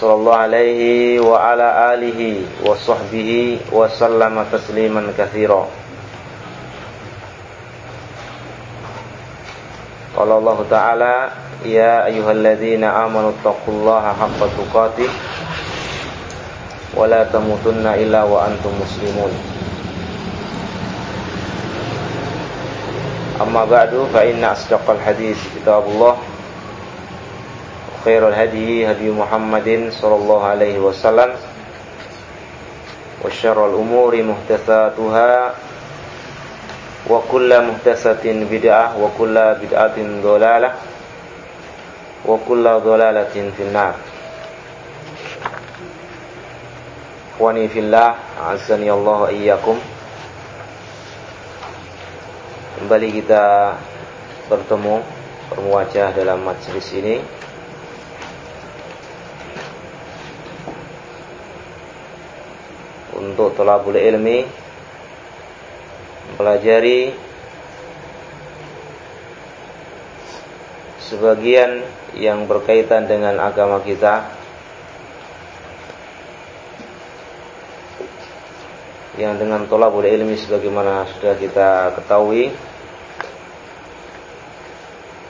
Sallallahu alaihi wa ala alihi wa sahbihi wa sallama tasliman katsira. Qala Allah Ta'ala ya ayyuhalladzina amanu taqullaha haqqa tuqatih wa la tamutunna illa wa antum muslimun. Amma ba'du fa inna asdaqal hadis kitabullah خير الهدي هدي محمد صلى الله عليه وسلم وشر الأمور محدثاتها وكل محدثة بدعة وكل بدعة ضلالة وكل ضلالة في النار Ikhwani fillah Azani Allah iyyakum Kembali kita bertemu Bermuajah dalam majlis ini untuk tolabul ilmi mempelajari sebagian yang berkaitan dengan agama kita. Yang dengan tolabul ilmi sebagaimana sudah kita ketahui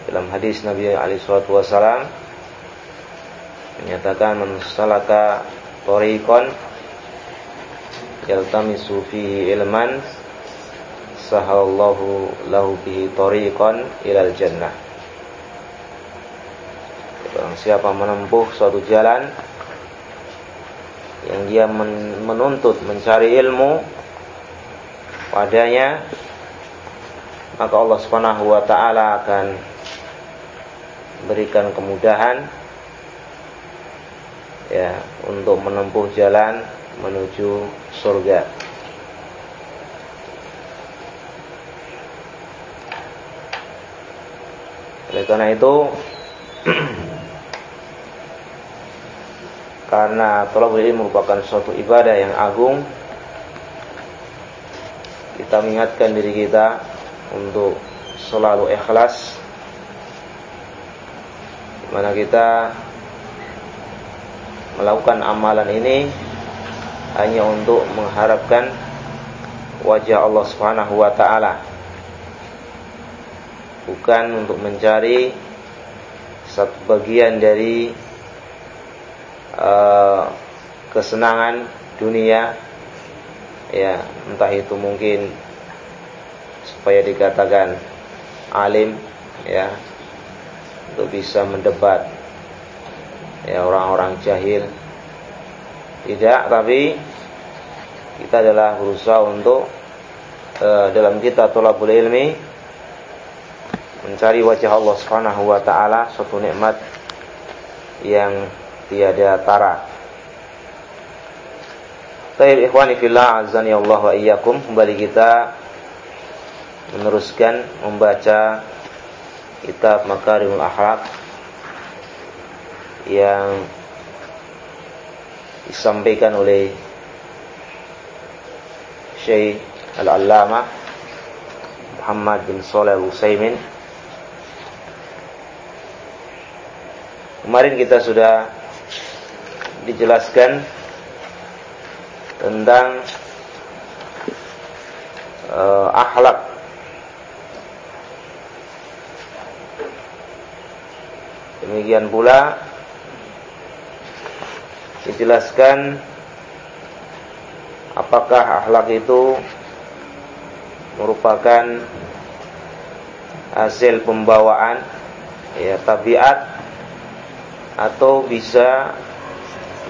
dalam hadis Nabi alaihi wasallam menyatakan man salaka yaltamisu fihi ilman sahallahu lahu bihi tariqan ilal jannah. Barang siapa menempuh suatu jalan yang dia menuntut mencari ilmu padanya maka Allah Subhanahu wa taala akan berikan kemudahan ya untuk menempuh jalan menuju surga. Oleh karena itu karena tolak ini merupakan suatu ibadah yang agung kita mengingatkan diri kita untuk selalu ikhlas mana kita melakukan amalan ini hanya untuk mengharapkan wajah Allah Subhanahu wa taala. Bukan untuk mencari satu bagian dari uh, kesenangan dunia ya, entah itu mungkin supaya dikatakan alim ya untuk bisa mendebat ya orang-orang jahil tidak, tapi kita adalah berusaha untuk e, dalam kita tolabul ilmi mencari wajah Allah Subhanahu wa taala suatu nikmat yang tiada tara. Baik ikhwani fillah azani Allah wa iyyakum kembali kita meneruskan membaca kitab Makarimul Akhlak yang disampaikan oleh Syekh Al-Allamah Muhammad bin Saleh Al-Utsaimin. Kemarin kita sudah dijelaskan tentang uh, akhlak Demikian pula dijelaskan apakah akhlak itu merupakan hasil pembawaan ya tabiat atau bisa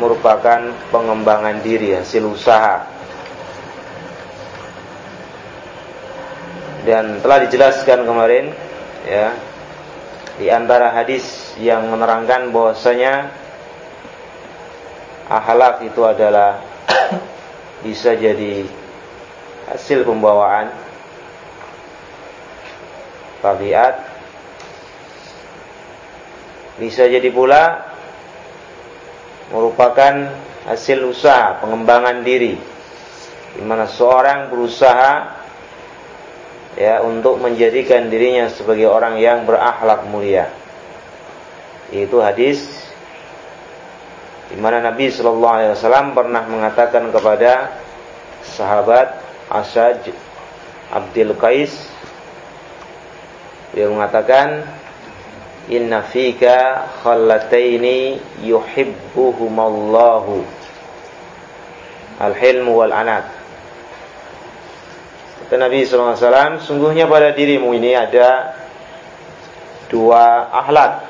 merupakan pengembangan diri hasil usaha. Dan telah dijelaskan kemarin ya di antara hadis yang menerangkan bahwasanya akhlak itu adalah bisa jadi hasil pembawaan tabiat bisa jadi pula merupakan hasil usaha pengembangan diri di mana seorang berusaha ya untuk menjadikan dirinya sebagai orang yang berakhlak mulia. Itu hadis di mana Nabi Shallallahu Alaihi Wasallam pernah mengatakan kepada sahabat Asad Abdul Qais dia mengatakan inna fika khallataini yuhibbuhumallahu al-hilmu wal anat Kata Nabi SAW, sungguhnya pada dirimu ini ada dua akhlak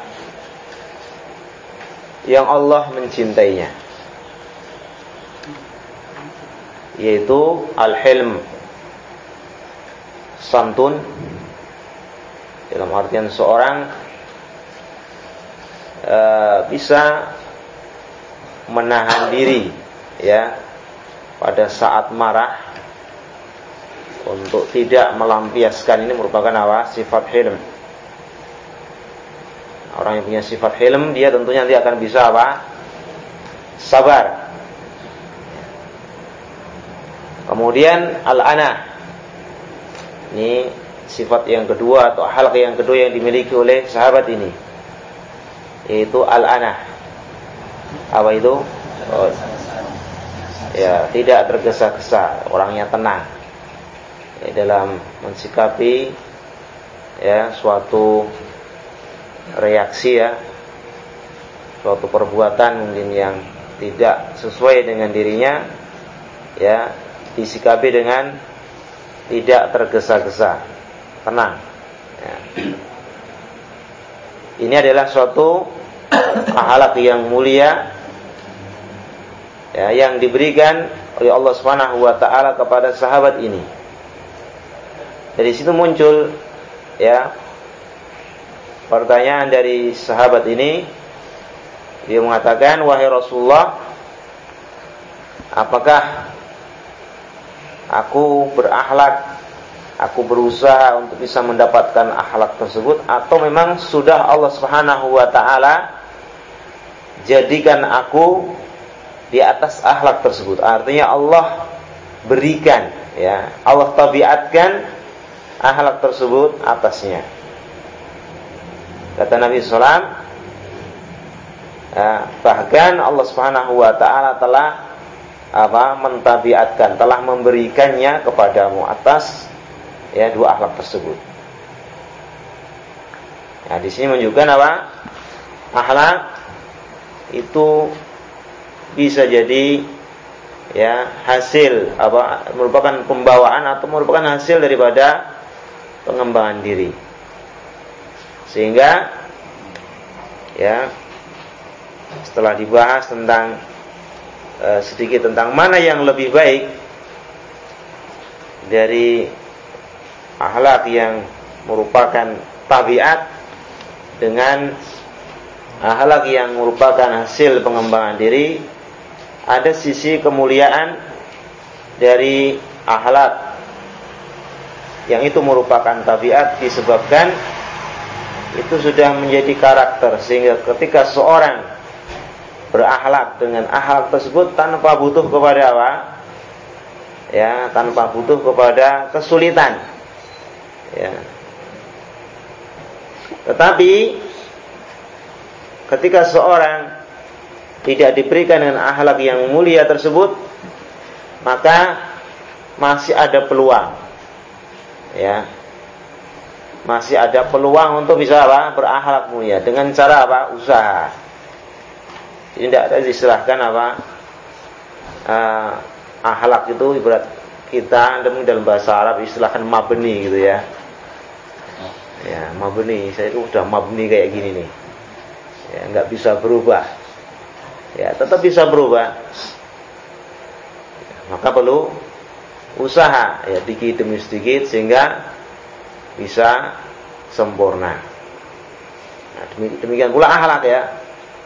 yang Allah mencintainya. Yaitu al-hilm, santun, dalam artian seorang uh, bisa menahan diri ya pada saat marah untuk tidak melampiaskan ini merupakan apa? Sifat hilm. Orang yang punya sifat hilm dia tentunya nanti akan bisa apa? Sabar. Kemudian al-ana. Ini sifat yang kedua atau hal yang kedua yang dimiliki oleh sahabat ini. Yaitu al-ana. Apa itu? Oh, ya, tidak tergesa-gesa, orangnya tenang ya, dalam mensikapi ya suatu reaksi ya. Suatu perbuatan mungkin yang tidak sesuai dengan dirinya ya disikapi dengan tidak tergesa-gesa. Tenang ya. ini adalah suatu akhlak yang mulia ya, yang diberikan oleh Allah Subhanahu wa taala kepada sahabat ini. Dari situ muncul ya pertanyaan dari sahabat ini dia mengatakan wahai Rasulullah apakah aku berakhlak aku berusaha untuk bisa mendapatkan akhlak tersebut atau memang sudah Allah Subhanahu wa taala jadikan aku di atas akhlak tersebut artinya Allah berikan ya Allah tabiatkan akhlak tersebut atasnya. Kata Nabi Sallam, ya, bahkan Allah Subhanahu Wa Taala telah apa mentabiatkan, telah memberikannya kepadamu atas ya dua akhlak tersebut. Nah, di sini menunjukkan apa? Akhlak itu bisa jadi ya hasil apa merupakan pembawaan atau merupakan hasil daripada pengembangan diri. Sehingga ya setelah dibahas tentang e, sedikit tentang mana yang lebih baik dari akhlak yang merupakan tabiat dengan akhlak yang merupakan hasil pengembangan diri ada sisi kemuliaan dari akhlak yang itu merupakan tabiat disebabkan itu sudah menjadi karakter sehingga ketika seorang berakhlak dengan akhlak tersebut tanpa butuh kepada apa? Ya, tanpa butuh kepada kesulitan. Ya. Tetapi ketika seorang tidak diberikan dengan akhlak yang mulia tersebut, maka masih ada peluang ya masih ada peluang untuk bisa apa? Berakhlak mulia. Dengan cara apa? Usaha. Ini tidak ada disilahkan apa? Uh, akhlak itu ibarat kita dalam bahasa Arab istilahkan mabni gitu ya. Ya mabni. Saya itu udah mabni kayak gini nih. Ya nggak bisa berubah. Ya tetap bisa berubah. Maka perlu usaha. Ya dikit demi sedikit sehingga bisa sempurna. Nah, demikian pula akhlak ya.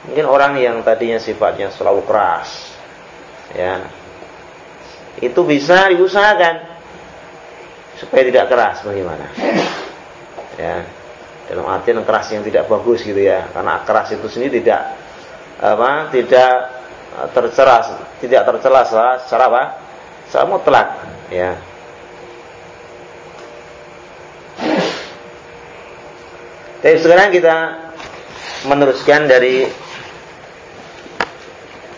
Mungkin orang yang tadinya sifatnya selalu keras, ya, itu bisa diusahakan supaya tidak keras bagaimana? Ya, dalam artian keras yang tidak bagus gitu ya, karena keras itu sendiri tidak apa, tidak tercela, tidak tercela secara apa? Secara mutlak, ya. Tapi sekarang kita meneruskan dari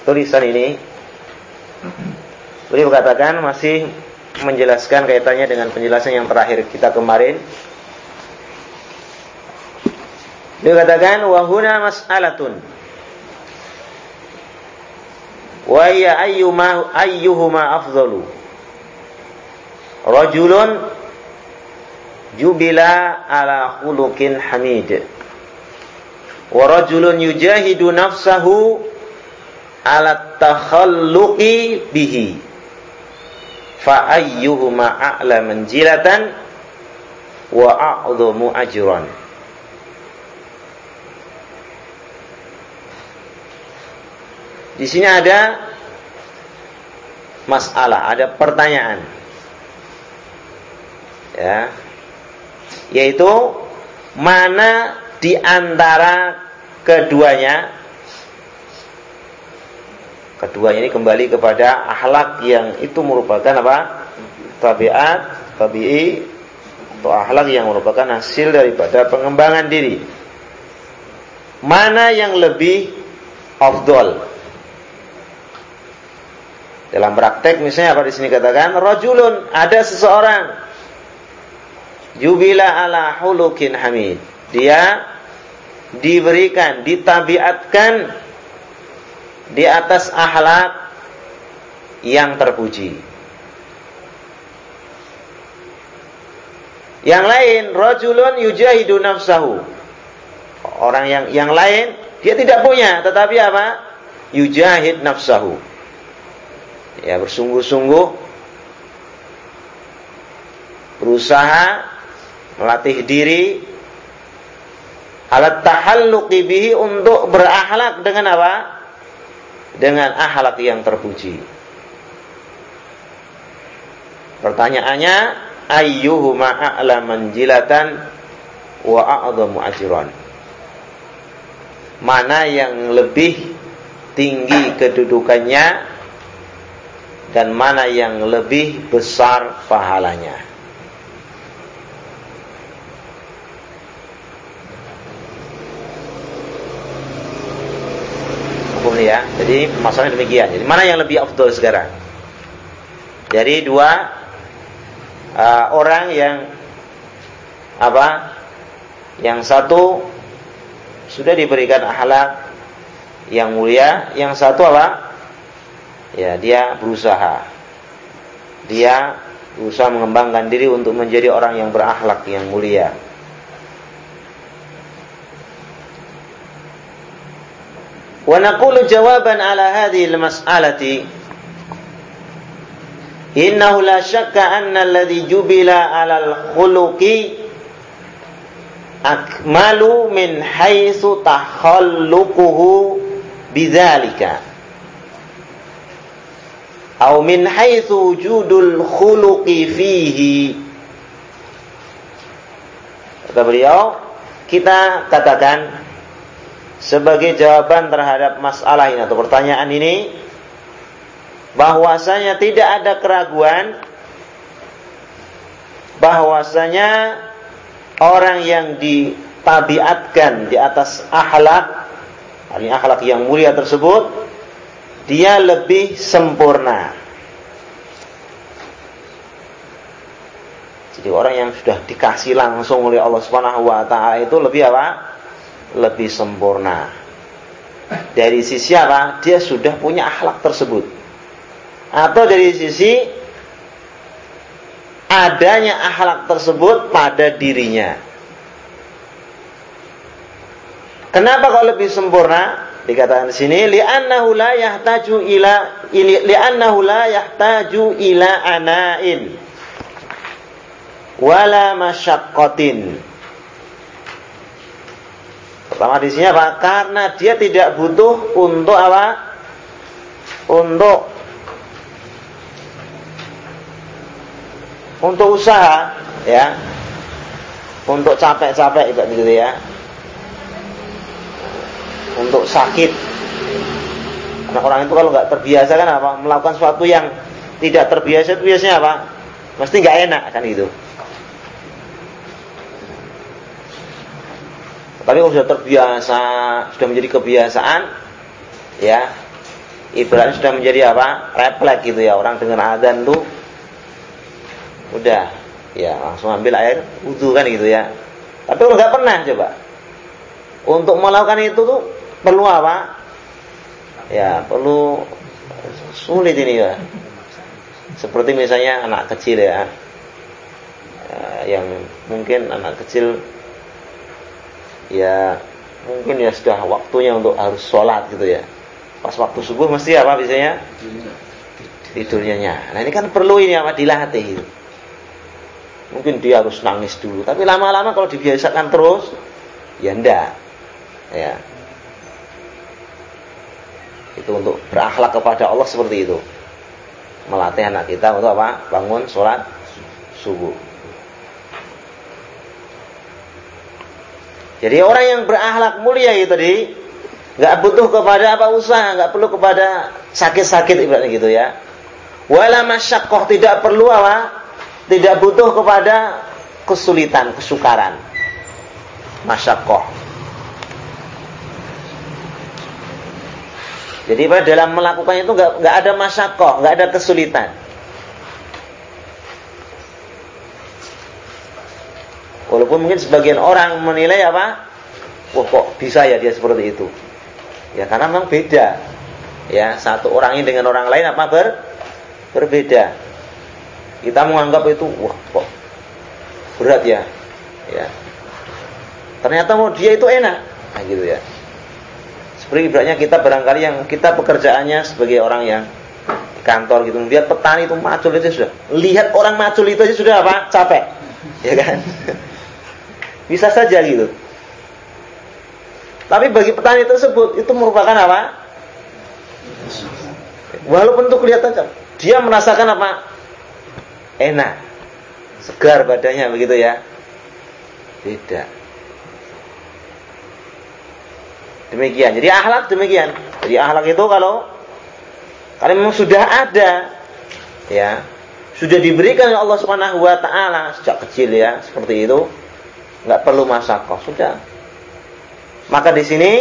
tulisan ini. Beliau katakan masih menjelaskan kaitannya dengan penjelasan yang terakhir kita kemarin. Beliau katakan wahuna mas'alatun. Wa ya ayyuma ayyuhuma afdalu. Rajulun jubila ala khuluqin hamid. Wa rajulun yujahidu nafsahu ala takhalluqi bihi. Fa ayyuhuma a'la manjilatan wa a'dhamu ajran. Di sini ada masalah, ada pertanyaan. Ya, yaitu mana di antara keduanya keduanya ini kembali kepada akhlak yang itu merupakan apa? Tabiat tabii atau akhlak yang merupakan hasil daripada pengembangan diri. Mana yang lebih afdol? Dalam praktek misalnya apa di sini katakan rajulun ada seseorang Jubila ala hulukin hamid. Dia diberikan, ditabiatkan di atas ahlak yang terpuji. Yang lain, rajulun yujahidu nafsahu. Orang yang yang lain dia tidak punya, tetapi apa? Yujahid nafsahu. Ya bersungguh-sungguh berusaha melatih diri alat tahalluqi bihi untuk berakhlak dengan apa? Dengan akhlak yang terpuji. Pertanyaannya ayyuhuma a'la manjilatan wa a'dhamu ajran. Mana yang lebih tinggi kedudukannya dan mana yang lebih besar pahalanya. Ya. Jadi masalahnya demikian. Jadi mana yang lebih afdol sekarang? Jadi dua uh, orang yang apa? Yang satu sudah diberikan akhlak yang mulia, yang satu apa? Ya, dia berusaha. Dia berusaha mengembangkan diri untuk menjadi orang yang berakhlak yang mulia. ونقول جوابا على هذه المسألة. إنه لا شك أن الذي جبل على الخلق أكمل من حيث تخلقه بذلك. أو من حيث وجود الخلق فيه. Kata beliau kita katakan sebagai jawaban terhadap masalah ini atau pertanyaan ini bahwasanya tidak ada keraguan bahwasanya orang yang ditabiatkan di atas akhlak ini akhlak yang mulia tersebut dia lebih sempurna. Jadi orang yang sudah dikasih langsung oleh Allah Subhanahu wa taala itu lebih apa lebih sempurna. Dari sisi apa? Dia sudah punya akhlak tersebut. Atau dari sisi adanya akhlak tersebut pada dirinya. Kenapa kok lebih sempurna? Dikatakan di sini li'annahu la yahtaju ila li'annahu la yahtaju ila ana'in wala masyaqqatin Pertama di sini apa? Karena dia tidak butuh untuk apa? Untuk untuk usaha, ya. Untuk capek-capek gitu ya. Untuk sakit. Karena orang itu kalau nggak terbiasa kan apa? Melakukan sesuatu yang tidak terbiasa itu biasanya apa? Mesti nggak enak kan itu. Tapi kalau sudah terbiasa, sudah menjadi kebiasaan, ya, ibaratnya sudah menjadi apa? Refleks gitu ya. Orang dengan adzan tuh udah, ya langsung ambil air wudhu kan gitu ya. Tapi kalau nggak pernah coba, untuk melakukan itu tuh perlu apa? Ya perlu sulit ini ya. Seperti misalnya anak kecil ya, yang mungkin anak kecil ya mungkin ya sudah waktunya untuk harus sholat gitu ya. Pas waktu subuh mesti apa biasanya? Tidurnya. Nah ini kan perlu ini apa dilatih. Gitu. Mungkin dia harus nangis dulu, tapi lama-lama kalau dibiasakan terus, ya ndak. Ya. Itu untuk berakhlak kepada Allah seperti itu. Melatih anak kita untuk apa? Bangun sholat subuh. Jadi orang yang berakhlak mulia itu tadi nggak butuh kepada apa usaha, nggak perlu kepada sakit-sakit ibaratnya gitu ya. Wala masyakoh tidak perlu apa? Tidak butuh kepada kesulitan, kesukaran. Masyakoh. Jadi pada dalam melakukan itu nggak nggak ada masyakoh, nggak ada kesulitan. Walaupun mungkin sebagian orang menilai apa? Wah kok bisa ya dia seperti itu? Ya karena memang beda. Ya, satu orang ini dengan orang lain apa ber berbeda. Kita menganggap itu wah kok berat ya. Ya. Ternyata mau dia itu enak. Nah gitu ya. Seperti ibaratnya kita barangkali yang kita pekerjaannya sebagai orang yang kantor gitu. Lihat petani itu macul itu sudah. Lihat orang macul itu aja sudah apa? Capek. Ya kan? Bisa saja gitu. Tapi bagi petani tersebut itu merupakan apa? Walaupun itu kelihatan dia merasakan apa? Enak. Segar badannya begitu ya. Tidak. Demikian. Jadi akhlak demikian. Jadi akhlak itu kalau kalau memang sudah ada ya, sudah diberikan oleh Allah Subhanahu wa taala sejak kecil ya, seperti itu nggak perlu masakoh sudah. Maka di sini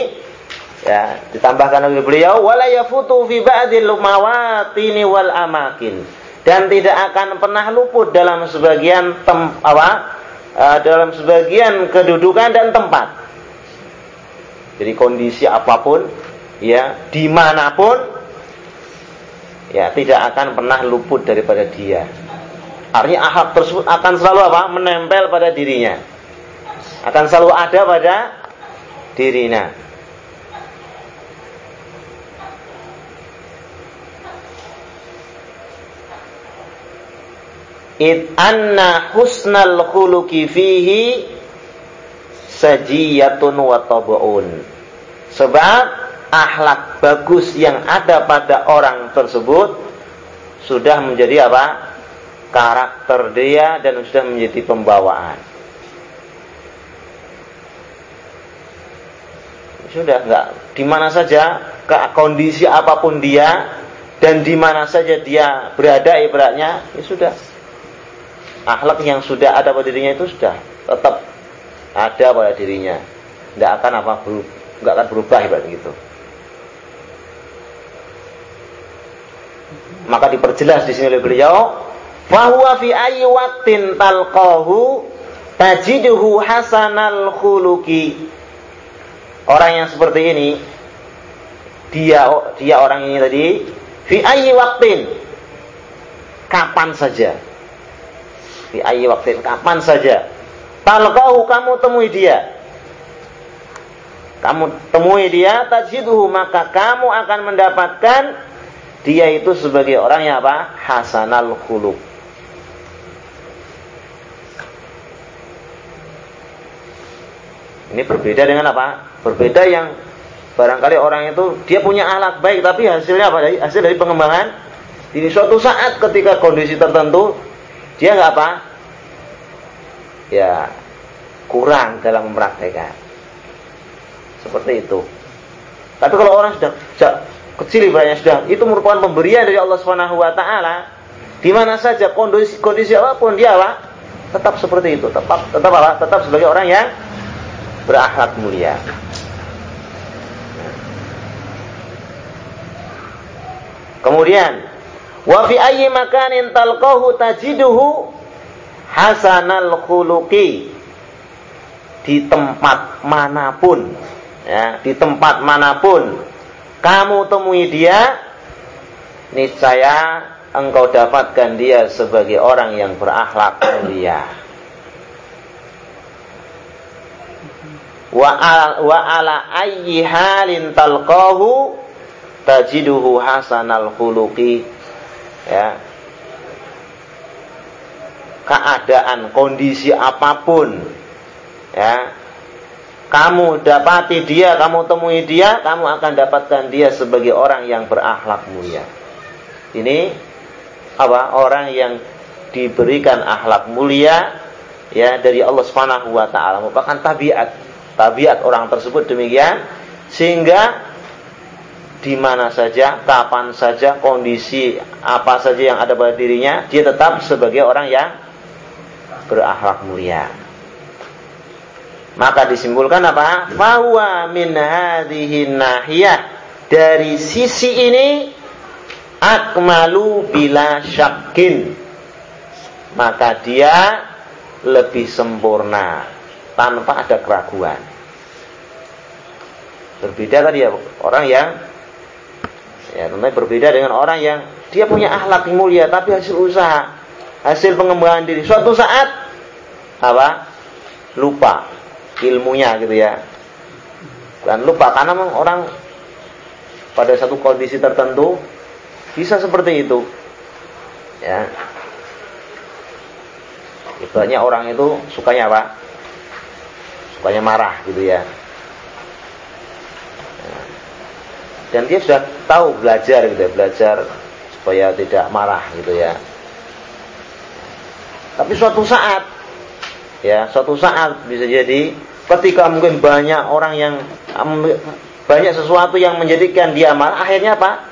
ya ditambahkan oleh beliau wala yafutu fi ba'dil mawatini wal amakin dan tidak akan pernah luput dalam sebagian tem, apa uh, dalam sebagian kedudukan dan tempat. Jadi kondisi apa pun ya di mana pun ya tidak akan pernah luput daripada dia. Artinya ahad tersebut akan selalu apa? menempel pada dirinya akan selalu ada pada dirinya. It anna husnal khuluqi fihi sajiyatun wa tabu'un. Sebab akhlak bagus yang ada pada orang tersebut sudah menjadi apa? karakter dia dan sudah menjadi pembawaan. Sudah nggak di mana saja ke kondisi apa pun dia dan di mana saja dia berada ibaratnya ya sudah. Akhlak yang sudah ada pada dirinya itu sudah tetap ada pada dirinya. Nggak akan apa nggak akan berubah ibarat gitu. Maka diperjelas di sini oleh beliau bahwa fi ayyi waqtin talqahu tajiduhu hasanal khuluqi orang yang seperti ini dia dia orang ini tadi fi ayyi waqtin kapan saja. Fi ayyi waqtin kapan saja. Talqahu kamu temui dia. Kamu temui dia tajiduhu maka kamu akan mendapatkan dia itu sebagai orang yang apa? Hasanal khuluq. Ini berbeda dengan apa Berbeda yang barangkali orang itu dia punya alat baik tapi hasilnya apa? Hasil dari pengembangan di suatu saat ketika kondisi tertentu dia nggak apa? Ya kurang dalam mempraktekkan. Seperti itu. Tapi kalau orang sudah, sudah kecil ibaratnya sudah itu merupakan pemberian dari Allah Subhanahu wa taala di mana saja kondisi kondisi apa pun dia apa? tetap seperti itu, tetap tetap apa? Tetap sebagai orang yang berakhlak mulia. Kemudian wa fi ayyi makanin talqahu tajiduhu hasanal khuluqi. Di tempat mana pun ya di tempat mana pun kamu temui dia niscaya engkau dapatkan dia sebagai orang yang berakhlak mulia. Wa ala, wa ala ayyi halin talqahu tajiduhu hasanal khuluqi ya keadaan kondisi apa pun ya kamu dapati dia, kamu temui dia, kamu akan dapatkan dia sebagai orang yang berakhlak mulia. Ini apa? Orang yang diberikan akhlak mulia ya dari Allah Subhanahu wa taala merupakan tabiat. Tabiat orang tersebut demikian sehingga di mana saja, kapan saja, kondisi apa saja yang ada pada dirinya, dia tetap sebagai orang yang berakhlak mulia. Maka disimpulkan apa? Bahwa min hadhihi nahiyah dari sisi ini akmalu bila syakin. Maka dia lebih sempurna tanpa ada keraguan. Berbeda tadi ya orang yang ya tentunya berbeda dengan orang yang dia punya akhlak mulia tapi hasil usaha, hasil pengembangan diri. Suatu saat apa? lupa ilmunya gitu ya. Dan lupa karena orang pada satu kondisi tertentu bisa seperti itu. Ya. Ibaratnya orang itu sukanya apa? Sukanya marah gitu ya dan dia sudah tahu belajar gitu ya belajar supaya tidak marah gitu ya. Tapi suatu saat ya suatu saat bisa jadi ketika mungkin banyak orang yang banyak sesuatu yang menjadikan dia marah akhirnya apa?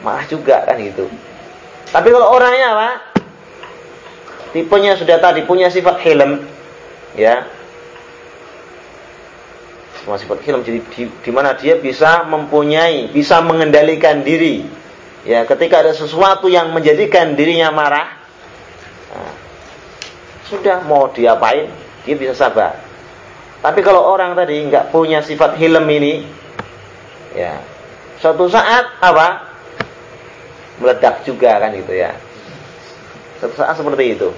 Marah juga kan gitu. Tapi kalau orangnya apa? Tipenya sudah tadi punya sifat hilm ya semua sifat hilm jadi di, di mana dia bisa mempunyai bisa mengendalikan diri ya ketika ada sesuatu yang menjadikan dirinya marah sudah mau diapain, dia bisa sabar. Tapi kalau orang tadi nggak punya sifat hilm ini, ya suatu saat apa meledak juga kan gitu ya. Suatu saat seperti itu.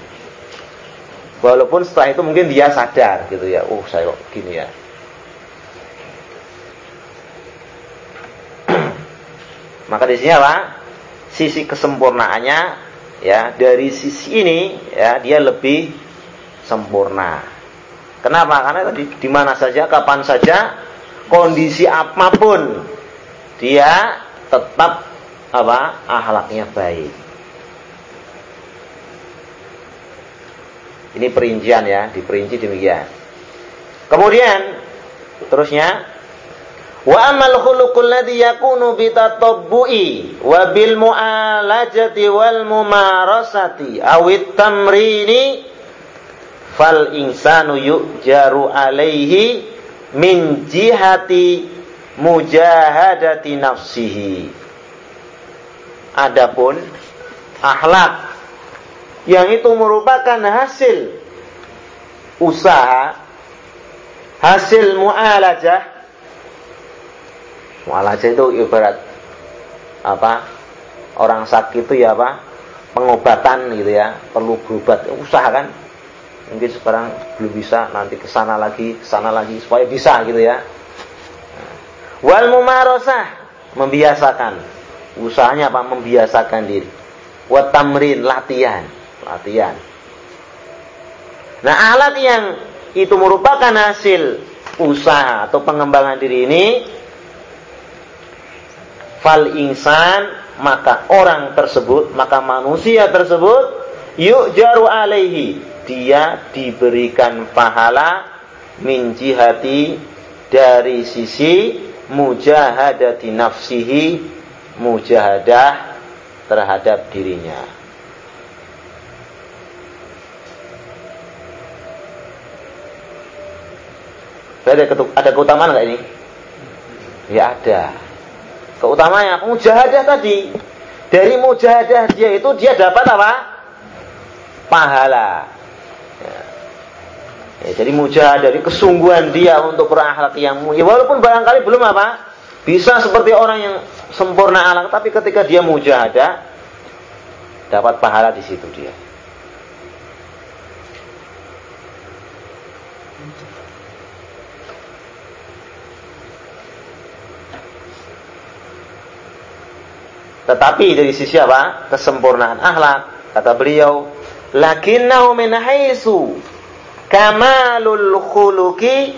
Walaupun setelah itu mungkin dia sadar gitu ya, oh saya kok gini ya. Maka di sini apa? Sisi kesempurnaannya ya dari sisi ini ya dia lebih sempurna. Kenapa? Karena tadi di mana saja, kapan saja, kondisi apa pun dia tetap apa? Akhlaknya baik. Ini perincian ya, diperinci demikian. Kemudian terusnya Wa amal khuluqul ladzi yakunu bi tatabbu'i wa bil mu'alajati wal mumarasati awit tamrini fal insanu yu'jaru alaihi min jihati mujahadati nafsihi. Adapun akhlak yang itu merupakan hasil usaha hasil mu'alajah mu'alajah itu ibarat apa orang sakit itu ya apa pengobatan gitu ya perlu berobat. Usaha kan? Mungkin sekarang belum bisa nanti ke sana lagi ke sana lagi supaya bisa gitu ya. Wal mumarosah membiasakan. Usahanya apa? Membiasakan diri. Wa tamrin latihan. Latihan. Nah alat yang itu merupakan hasil usaha atau pengembangan diri ini fal insan maka orang tersebut maka manusia tersebut yuk jaru alaihi. Dia diberikan pahala min jihati dari sisi mujahadati nafsihi mujahadah terhadap dirinya. Ada, ada keutamaan nggak ini? Ya ada keutamanya mujahadah tadi. Dari mujahadah dia itu dia dapat apa? Pahala. Ya. Ya, jadi mujahadah dari kesungguhan dia untuk berakhlak yang mulia. Walaupun barangkali belum apa? Bisa seperti orang yang sempurna alam tapi ketika dia mujahadah dapat pahala di situ dia Tetapi dari sisi apa? Kesempurnaan akhlak. Kata beliau, lakinnahu min haitsu kamalul khuluqi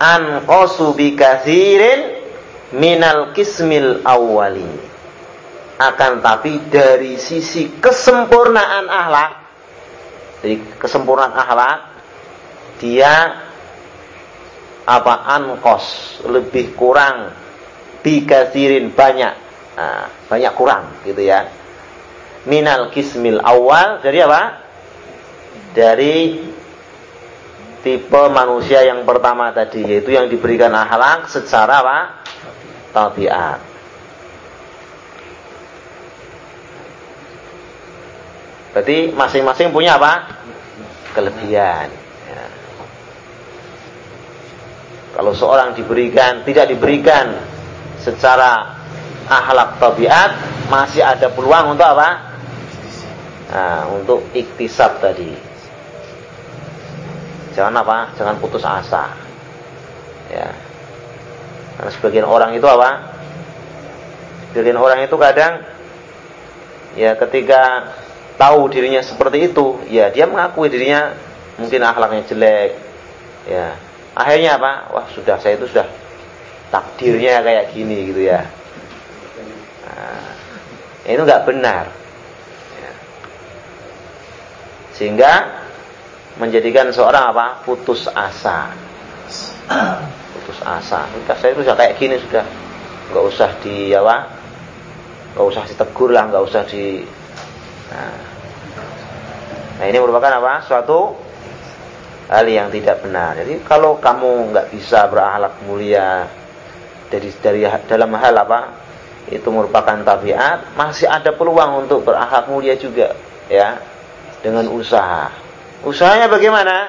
anqasu bi katsirin minal kismil awwali. Akan tapi dari sisi kesempurnaan akhlak, dari kesempurnaan akhlak, dia apa ankos lebih kurang bikasirin banyak Banyak kurang gitu ya. Minal kismil awal dari apa? Dari tipe manusia yang pertama tadi yaitu yang diberikan akhlak secara apa? tabiat. Berarti masing-masing punya apa? Kelebihan. Ya. Kalau seorang diberikan, tidak diberikan secara akhlak tabiat masih ada peluang untuk apa? Nah, untuk iktisab tadi. Jangan apa? Jangan putus asa. Ya. Karena sebagian orang itu apa? Sebagian orang itu kadang ya ketika tahu dirinya seperti itu, ya dia mengakui dirinya mungkin akhlaknya jelek. Ya. Akhirnya apa? Wah, sudah saya itu sudah takdirnya kayak gini gitu ya Nah, itu nggak benar. Ya. Sehingga menjadikan seorang apa? Putus asa. Putus asa. Sudah saya itu sudah kayak gini sudah. Nggak usah di apa? Nggak usah ditegur lah, nggak usah di. Nah. nah ini merupakan apa? Suatu hal yang tidak benar. Jadi kalau kamu nggak bisa berakhlak mulia dari dari dalam hal apa itu merupakan tabiat, masih ada peluang untuk berakhlak mulia juga, ya, dengan usaha. Usahanya bagaimana?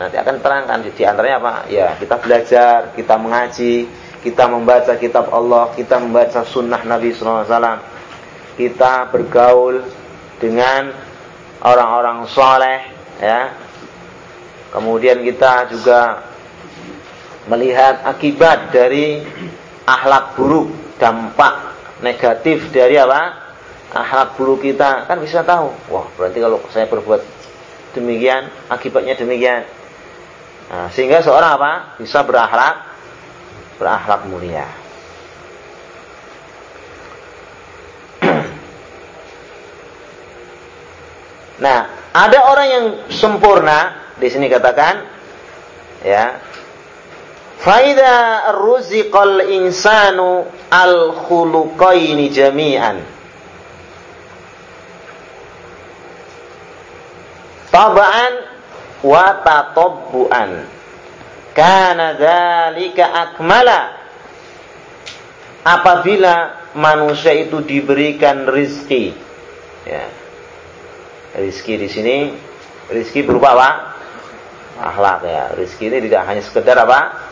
Nanti akan terangkan di antaranya apa? Ya, kita belajar, kita mengaji, kita membaca kitab Allah, kita membaca sunnah Nabi SAW, kita bergaul dengan orang-orang soleh, ya. Kemudian kita juga melihat akibat dari akhlak buruk, dampak negatif dari apa? akhlak buruk kita kan bisa tahu. Wah, berarti kalau saya berbuat demikian, akibatnya demikian. Nah, sehingga seorang apa? Bisa berakhlak berakhlak mulia. nah, ada orang yang sempurna di sini katakan ya Faida ruziqal insanu al khuluqaini jami'an. Taba'an wa tatabbu'an. Kana dzalika akmala. Apabila manusia itu diberikan rizki. Ya. Rizki di sini rizki berupa apa? Akhlak ya. Rizki ini tidak hanya sekedar apa?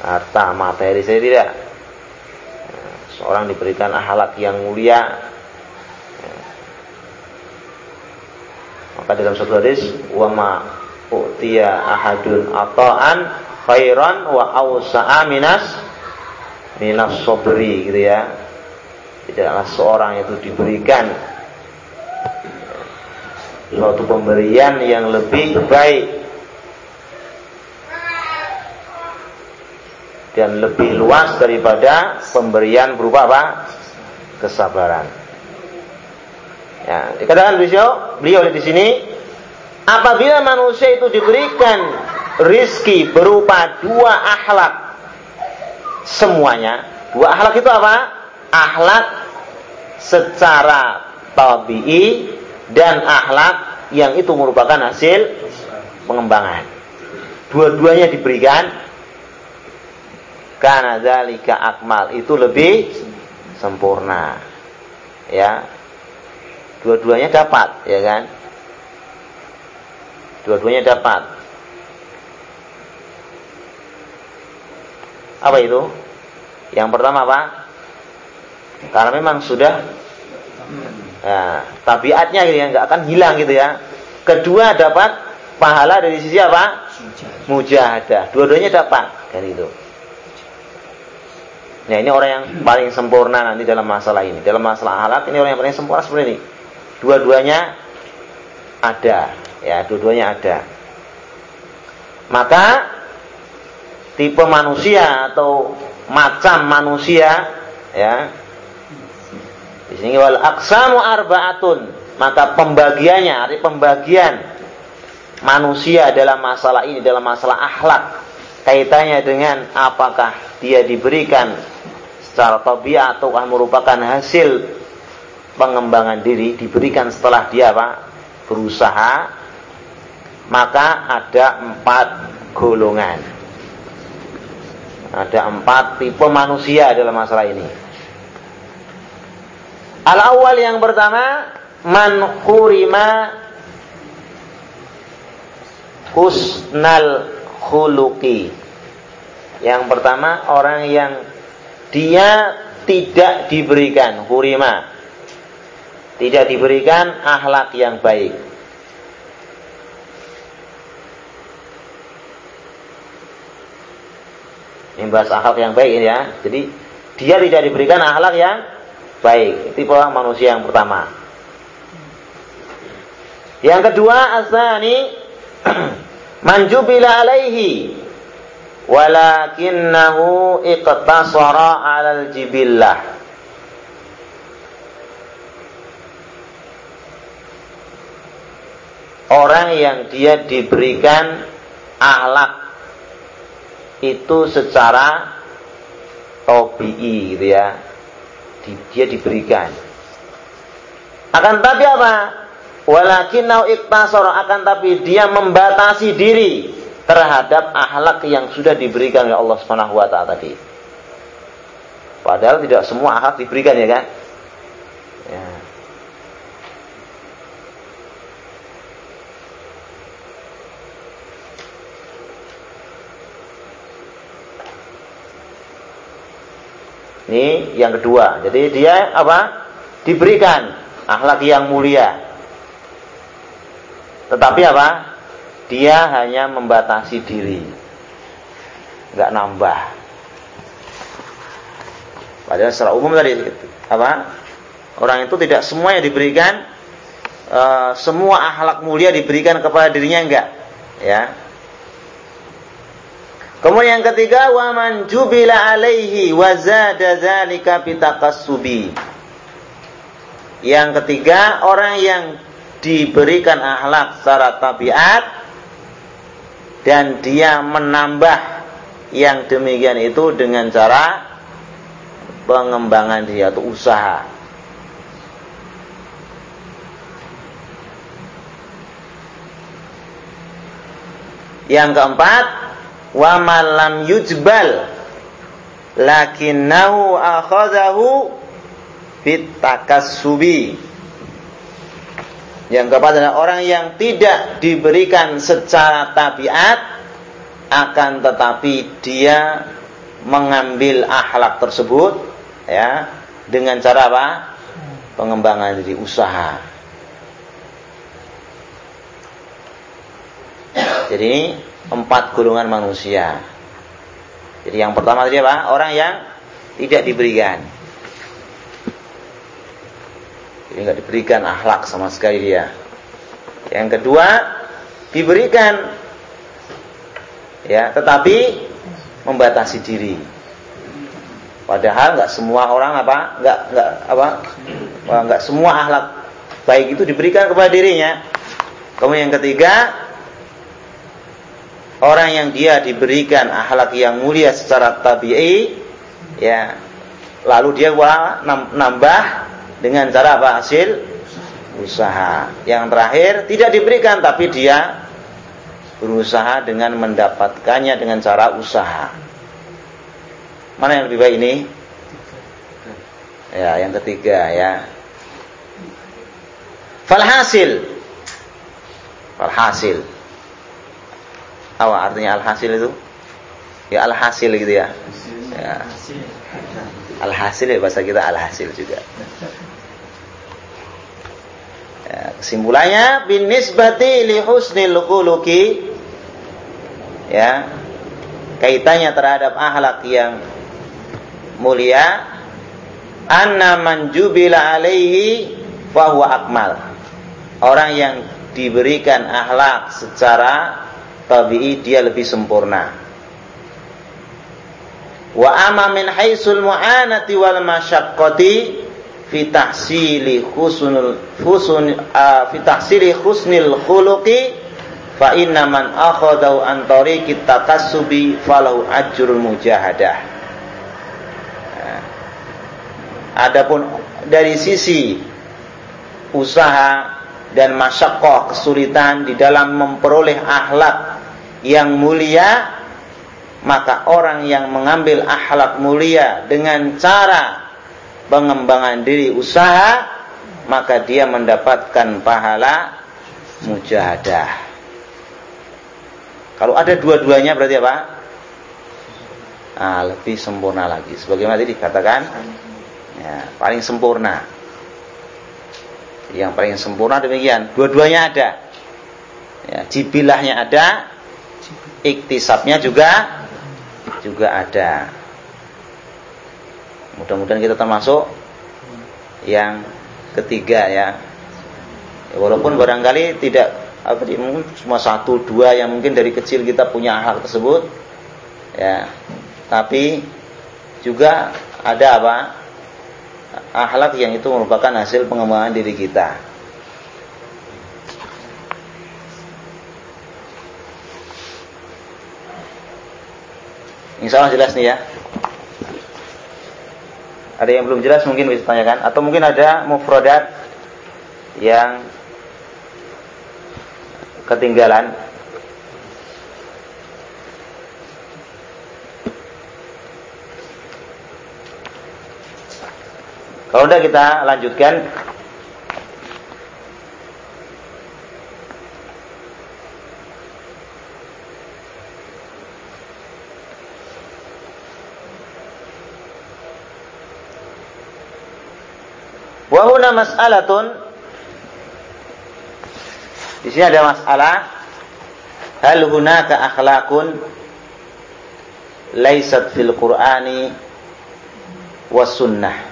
Harta materi saya tidak. Seorang diberikan akhlak yang mulia. Maka dalam satu hadis wa ma utiya ahadun ata'an khairan wa awsa'a minas minas sobri gitu ya. Tidaklah seorang itu diberikan suatu pemberian yang lebih baik dan lebih luas daripada pemberian berupa apa? kesabaran. Ya, dikatakan beliau, beliau di sini apabila manusia itu diberikan rizki berupa dua akhlak semuanya, dua akhlak itu apa? Akhlak secara tabii dan akhlak yang itu merupakan hasil pengembangan. Dua-duanya diberikan karena zalika akmal itu lebih sempurna. Ya. Dua-duanya dapat, ya kan? Dua-duanya dapat. Apa itu? Yang pertama apa? Karena memang sudah ya, tabiatnya gitu ya, nggak akan hilang gitu ya. Kedua dapat pahala dari sisi apa? Mujahadah. Dua-duanya dapat kan itu. Nah ini orang yang paling sempurna nanti dalam masalah ini. Dalam masalah alat ini orang yang paling sempurna seperti ini. Dua-duanya ada, ya dua-duanya ada. Maka tipe manusia atau macam manusia, ya. Di sini wal aksamu arbaatun. Maka pembagiannya, arti pembagian manusia dalam masalah ini, dalam masalah akhlak, kaitannya dengan apakah dia diberikan secara tabiat ataukah merupakan hasil pengembangan diri diberikan setelah dia apa berusaha maka ada empat golongan. Ada empat tipe manusia dalam masalah ini. Al awal yang pertama man kurima husnal khuluqi. Yang pertama orang yang dia tidak diberikan hurima. Tidak diberikan akhlak yang baik. Ini bahas akhlak yang baik ya. Jadi dia tidak diberikan akhlak yang baik. Orang manusia yang pertama. Yang kedua asani manjubila alaihi walakinnahu iqtasara 'alal jibillah Orang yang dia diberikan akhlak itu secara tobi'i gitu ya. Dia diberikan. Akan tapi apa? Walakinnau iktasara akan tapi dia membatasi diri terhadap akhlak yang sudah diberikan oleh Allah Subhanahu wa taala tadi. Padahal tidak semua akhlak diberikan ya kan? Ya. Ini yang kedua. Jadi dia apa? Diberikan akhlak yang mulia. Tetapi apa? Dia hanya membatasi diri. Nggak nambah. Padahal secara umum tadi apa? Orang itu tidak semuanya diberikan uh, semua akhlak mulia diberikan kepada dirinya enggak? Ya. Kemudian yang ketiga wa man jubila alaihi wa zada dzalika bitaqassubi. Yang ketiga orang yang diberikan akhlak secara tabiat dan dia menambah yang demikian itu dengan cara pengembangan dia atau usaha. Yang keempat, wa malam yujbal lakinnahu akhadahu bitakassubi yang keempat adalah orang yang tidak diberikan secara tabiat akan tetapi dia mengambil akhlak tersebut ya dengan cara apa? Pengembangan diri usaha. Jadi empat golongan manusia. Jadi yang pertama tadi apa? Orang yang tidak diberikan jadi nggak diberikan akhlak sama sekali dia. Yang kedua, diberikan ya, tetapi membatasi diri. Padahal nggak semua orang apa, nggak nggak apa, nggak semua akhlak baik itu diberikan kepada dirinya. Kemudian yang ketiga, orang yang dia diberikan akhlak yang mulia secara tabii, ya, lalu dia nambah dengan cara apa hasil usaha. Yang terakhir tidak diberikan tapi dia berusaha dengan mendapatkannya dengan cara usaha. Mana yang lebih baik ini? Ya, yang ketiga ya. Falhasil. Falhasil. Apa artinya alhasil itu? Ya alhasil gitu ya. ya. Alhasil ya bahasa kita alhasil juga. Ya, kesimpulannya bin nisbati li husnil khuluqi. Ya kaitannya terhadap akhlak yang mulia. Anna man jubila alaihi fahuwa akmal. Orang yang diberikan akhlak secara tabii dia lebih sempurna. Wa amma min haisul mu'anati wal masyaqqati fi tahsili husnul husn uh, fi husnil khuluqi fa inna man akhadahu an tariqit takassubi falahu ajrul mujahadah. Adapun dari sisi usaha dan masyakoh kesulitan di dalam memperoleh akhlak yang mulia maka orang yang mengambil akhlak mulia dengan cara pengembangan diri usaha maka dia mendapatkan pahala mujahadah. Kalau ada dua-duanya berarti apa? Ah, lebih sempurna lagi. Sebagaimana tadi dikatakan ya, paling sempurna. Yang paling sempurna demikian. Dua-duanya ada. Ya, jibilahnya ada iktisabnya juga juga ada mudah-mudahan kita termasuk yang ketiga ya, walaupun barangkali tidak apa mungkin cuma satu dua yang mungkin dari kecil kita punya hal tersebut ya tapi juga ada apa akhlak yang itu merupakan hasil pengembangan diri kita. Insya Allah jelas nih ya. Ada yang belum jelas mungkin bisa tanyakan atau mungkin ada mufradat yang ketinggalan. Kalau udah kita lanjutkan Mas'alatun? Di sini ada masalah Hal hunaka akhlakun Laisat fil Qur'ani Was sunnah.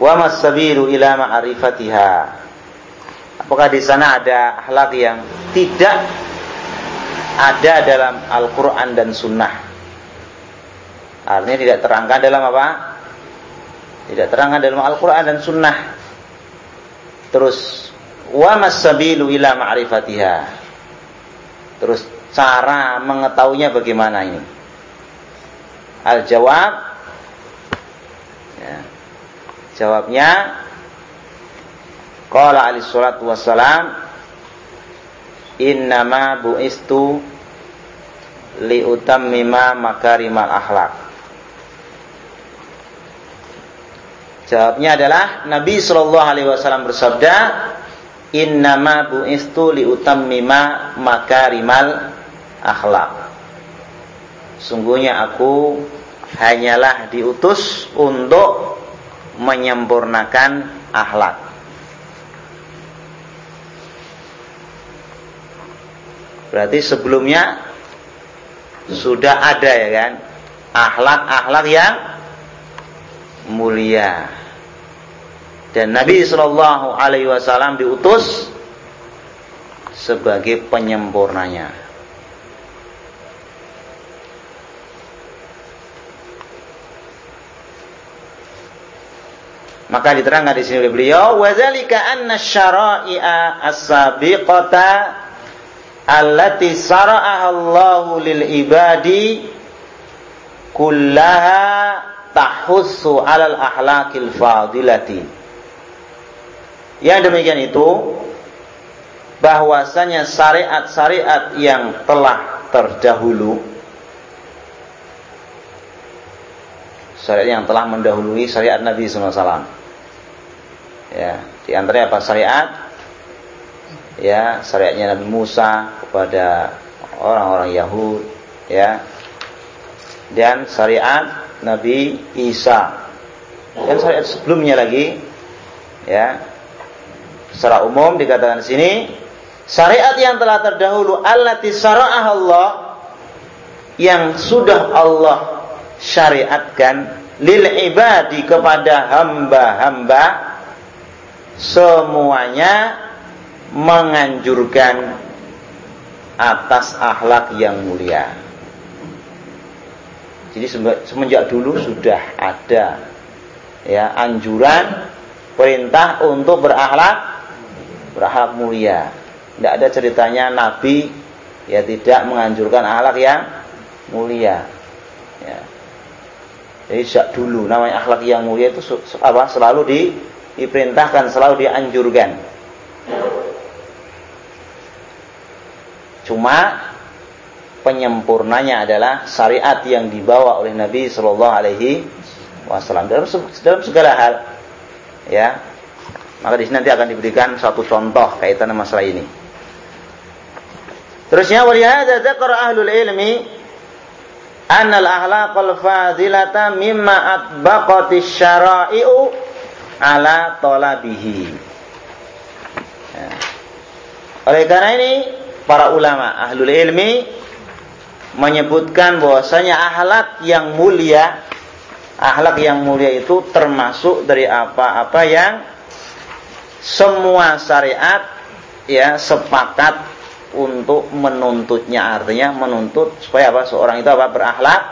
Wa masabiru ila ma'rifatiha. Apakah di sana ada akhlak yang tidak ada dalam Al-Qur'an dan sunnah. Artinya tidak terangkan dalam apa? Tidak terangkan dalam Al-Qur'an dan sunnah. Terus wa masabilu ila ma'rifatiha. Terus cara mengetahuinya bagaimana ini? Al-jawab Jawabnya Qala alaihi salatu wassalam Innama bu'istu liutammima makarimal akhlak Jawabnya adalah Nabi Shallallahu Alaihi Wasallam bersabda, Innama bu'istu liutammima makarimal akhlak. Sungguhnya aku hanyalah diutus untuk menyempurnakan akhlak. Berarti sebelumnya sudah ada ya kan akhlak-akhlak yang mulia. Dan Nabi Shallallahu Alaihi Wasallam diutus sebagai penyempurnanya. Maka diterangkan di sini oleh beliau, "Wadzalika anna syara'i'a as-sabiqata allati sara'aha Allahu lil ibadi kullaha tahussu 'alal ahlakil fadilati." Yang demikian itu bahwasanya syariat-syariat yang telah terdahulu syariat yang telah mendahului syariat Nabi SAW ya di antaranya apa syariat ya syariatnya Nabi Musa kepada orang-orang Yahud ya. Dan syariat Nabi Isa. Dan syariat sebelumnya lagi ya. Secara umum dikatakan di sini syariat yang telah terdahulu allati syara'ah Allah yang sudah Allah syariatkan lil ibadi kepada hamba-hamba semuanya menganjurkan atas akhlak yang mulia. Jadi semenjak dulu sudah ada ya anjuran perintah untuk berakhlak berakhlak mulia. Tidak ada ceritanya Nabi ya tidak menganjurkan akhlak yang mulia. Ya. Jadi sejak dulu namanya akhlak yang mulia itu apa selalu di diperintahkan selalu dianjurkan. Cuma penyempurnanya adalah syariat yang dibawa oleh Nabi Shallallahu Alaihi Wasallam dalam dalam segala hal. Ya, maka di sini nanti akan diberikan satu contoh kaitan dengan masalah ini. Terusnya walihada dzakara ahlul ilmi anna al-akhlaqal fadilata mimma atbaqati syara'i'u ala tolabihi. Ya. Oleh karena ini para ulama ahlul ilmi menyebutkan bahwasanya akhlak yang mulia akhlak yang mulia itu termasuk dari apa-apa yang semua syariat ya sepakat untuk menuntutnya. Artinya menuntut supaya apa? Seorang itu apa? Berakhlak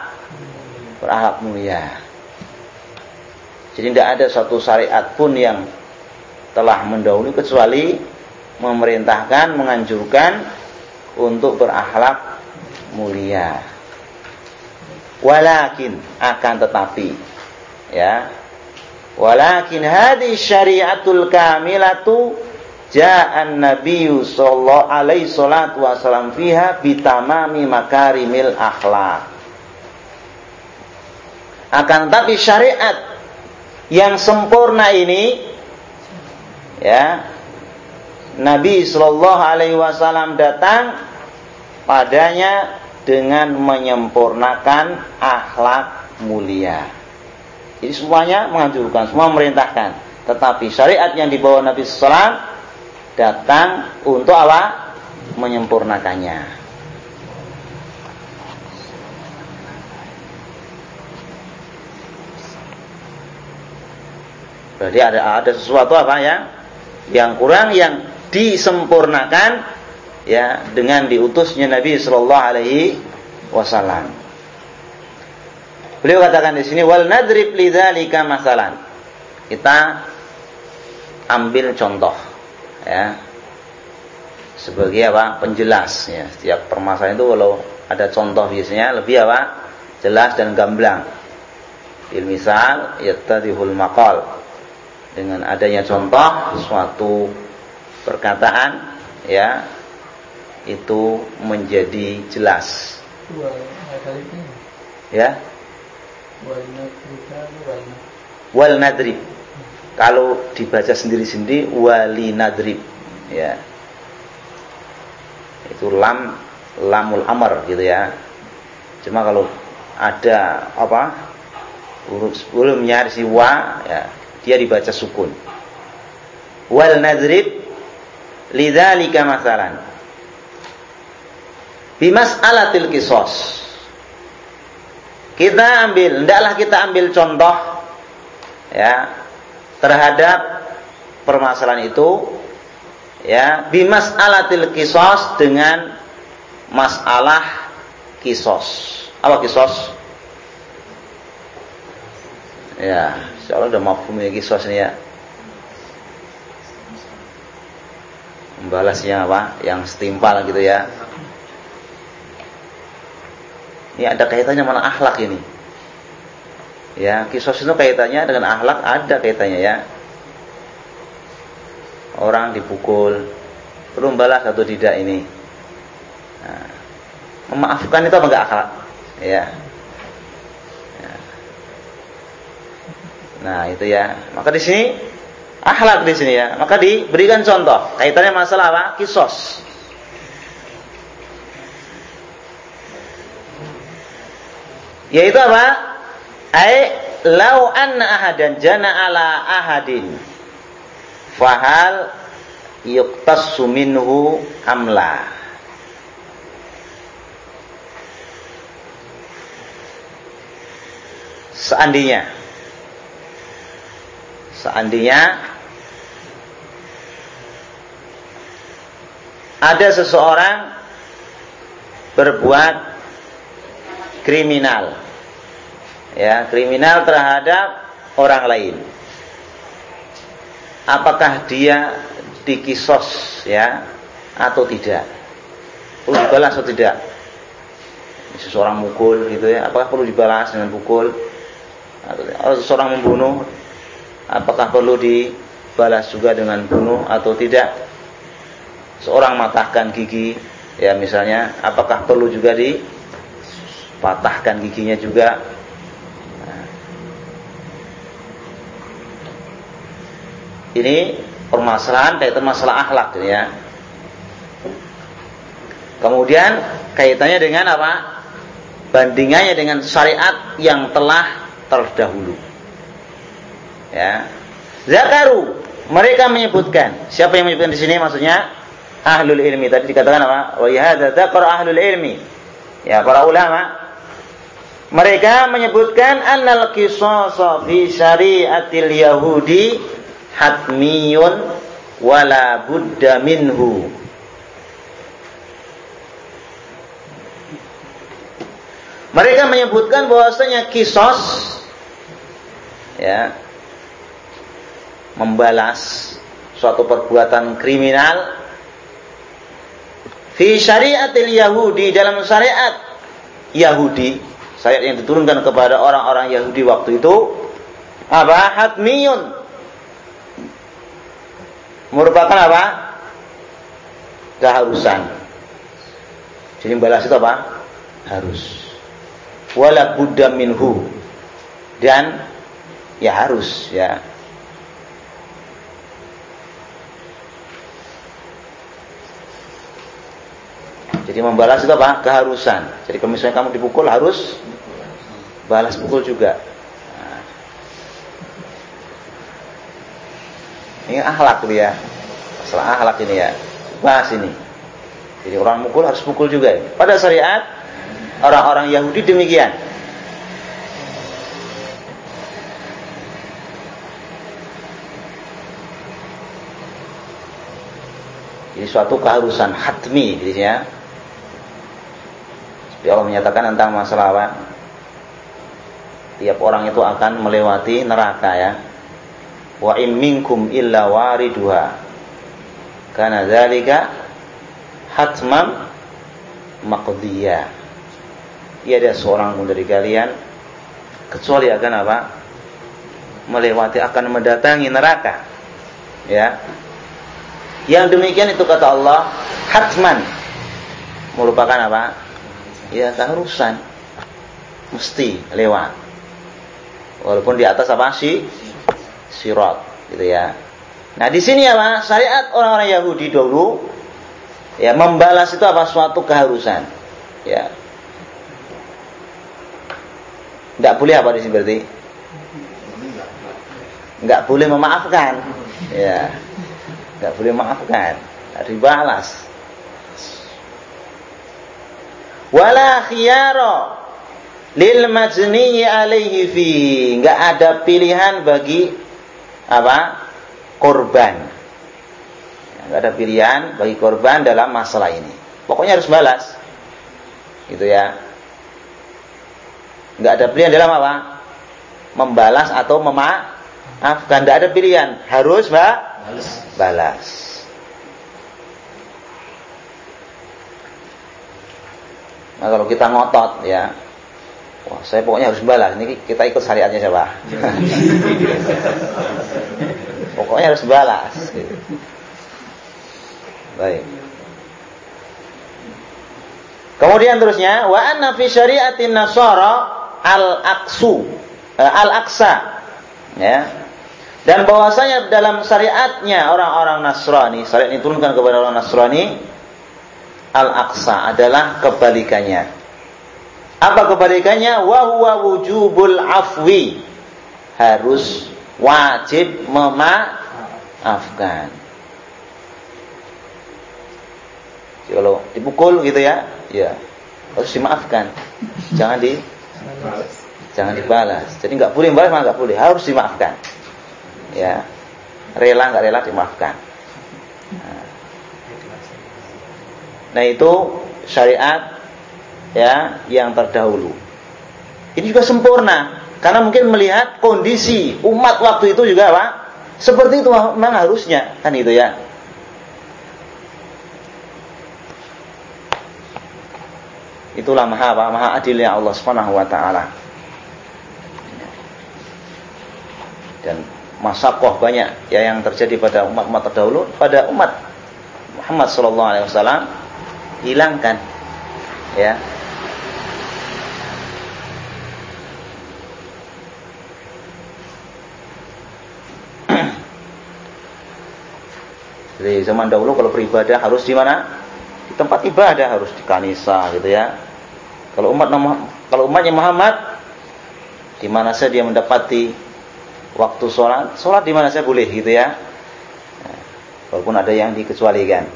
berakhlak mulia. Jadi tidak ada suatu syariat pun yang telah mendahului kecuali memerintahkan, menganjurkan untuk berakhlak mulia. Walakin akan tetapi ya. Walakin hadis syariatul kamilatu ja'an nabiyyu sallallahu alaihi salatu wasallam fiha bitamami makarimil akhlak. Akan tetapi syariat yang sempurna ini ya Nabi Shallallahu Alaihi Wasallam datang padanya dengan menyempurnakan akhlak mulia. Jadi semuanya menganjurkan, semua memerintahkan. Tetapi syariat yang dibawa Nabi Sallam datang untuk apa? Menyempurnakannya. Berarti ada ada sesuatu apa ya yang kurang yang disempurnakan ya dengan diutusnya Nabi Shallallahu Alaihi Wasallam. Beliau katakan di sini wal nadrib lidzalika masalan. Kita ambil contoh ya sebagai apa penjelas ya setiap permasalahan itu kalau ada contoh biasanya lebih apa jelas dan gamblang. Il misal yattadihul maqal dengan adanya contoh suatu perkataan ya itu menjadi jelas. Ya? Wal nadrib kalau dibaca sendiri-sendiri wali nadrib ya. Itu lam lamul amr gitu ya. Cuma kalau ada apa huruf sebelumnya si wa ya dia dibaca sukun. Wal nadrib lidzalika masalan. Bimas'alatil kisos. Kita ambil, hendaklah kita ambil contoh ya terhadap permasalahan itu ya bimas alatil kisos dengan masalah kisos apa kisos ya insyaallah udah mafhumnya kisos nih ya. Membalasnya apa? Yang setimpal gitu ya ini ada kaitannya mana akhlak ini. Ya kisos itu kaitannya dengan akhlak ada kaitannya ya. Orang dipukul perlu membalas atau tidak ini. Nah, memaafkan itu apa enggak akhlak? Ya. ya. Nah itu ya. Maka di sini akhlak di sini ya. Maka diberikan contoh. Kaitannya masalah apa? Kisos yaitu apa? Ai lau anna ahadan jana ala ahadin. Fahal yuktassu minhu amla. Seandainya seandainya ada seseorang berbuat kriminal ya kriminal terhadap orang lain. Apakah dia dikisos ya atau tidak? Perlu dibalas atau tidak? Seseorang mukul gitu ya apakah perlu dibalas dengan pukul? Atau seseorang membunuh apakah perlu dibalas juga dengan bunuh atau tidak? Seorang matahkan gigi ya misalnya apakah perlu juga dipatahkan giginya juga Ini permasalahan kaitan masalah akhlak ya. Kemudian kaitannya dengan apa? Bandingannya dengan syariat yang telah terdahulu. Ya. Zakaru mereka menyebutkan. Siapa yang menyebutkan di sini maksudnya? Ahlul ilmi. Tadi dikatakan apa? Wa hadza dzakar ahlul ilmi. Ya, para ulama mereka menyebutkan annal qisasa fi syariatil yahudi hatmiyun wala budda minhu. Mereka menyebutkan bahwasanya kisos ya membalas suatu perbuatan kriminal fi syariatil Yahudi dalam syariat Yahudi. Syariat yang diturunkan kepada orang-orang Yahudi waktu itu apa? Hatmiyun merupakan apa? Keharusan. Jadi balas itu apa? Harus. Wala buddha minhu. Dan ya harus ya. Jadi membalas itu apa? Keharusan. Jadi kalau misalnya kamu dipukul harus balas pukul juga. Ini akhlak dia. Masalah akhlak ini ya. Bahas ini. Jadi orang mukul harus mukul juga. Pada syariat orang-orang Yahudi demikian. Jadi suatu keharusan hatmi gitu ya. Allah menyatakan tentang masalah apa? Tiap orang itu akan melewati neraka ya wa in minkum illa wariduha. Karena dzalika hatman maqdiyah ia ada seorang pun dari kalian kecuali akan apa? Melewati akan mendatangi neraka. Ya. Yang demikian itu kata Allah hatman. Merupakan apa? Ya keharusan. Mesti lewat. Walaupun di atas apa sih sirat gitu ya. Nah, di sini apa? Syariat orang-orang Yahudi dulu ya membalas itu apa suatu keharusan. Ya. Enggak boleh apa di sini berarti? Enggak boleh memaafkan. Ya. Enggak boleh memaafkan. Harus dibalas. Wala khiyara lil majni alaihi fi. Enggak ada pilihan bagi apa korban. Enggak ada pilihan bagi korban dalam masalah ini. Pokoknya harus balas. Gitu ya. Enggak ada pilihan dalam apa? Membalas atau memaafkan. Enggak ada pilihan. Harus, Mbak, balas. Nah, kalau kita ngotot ya, wah saya pokoknya harus balas. Ini kita ikut syariatnya siapa? pokoknya harus balas. Baik. Kemudian terusnya wa anna fi syariatin nasara al-aqsu eh, al-aqsa ya. Dan bahwasanya dalam syariatnya orang-orang Nasrani, syariat ini turunkan kepada orang Nasrani al-aqsa adalah kebalikannya. Apa kebalikannya? Wa huwa wujubul afwi. Harus wajib memaafkan. Kalau dipukul gitu ya, ya harus dimaafkan. Jangan di jangan dibalas. Jadi nggak boleh balas, nggak boleh, harus dimaafkan. Ya, rela nggak rela dimaafkan. Nah. nah itu syariat ya yang terdahulu. Ini juga sempurna karena mungkin melihat kondisi umat waktu itu juga apa? Seperti itu memang harusnya kan itu ya. Itulah maha apa? Maha adilnya Allah Subhanahu wa taala. Dan masakoh banyak ya yang terjadi pada umat-umat terdahulu, pada umat Muhammad sallallahu alaihi wasallam hilangkan ya. Jadi zaman dahulu kalau beribadah harus di mana? di tempat ibadah harus di kanisa gitu ya. Kalau umat kalau umatnya Muhammad di mana saja dia mendapati waktu sholat, sholat di mana saja boleh gitu ya. Walaupun ada yang dikecualikan.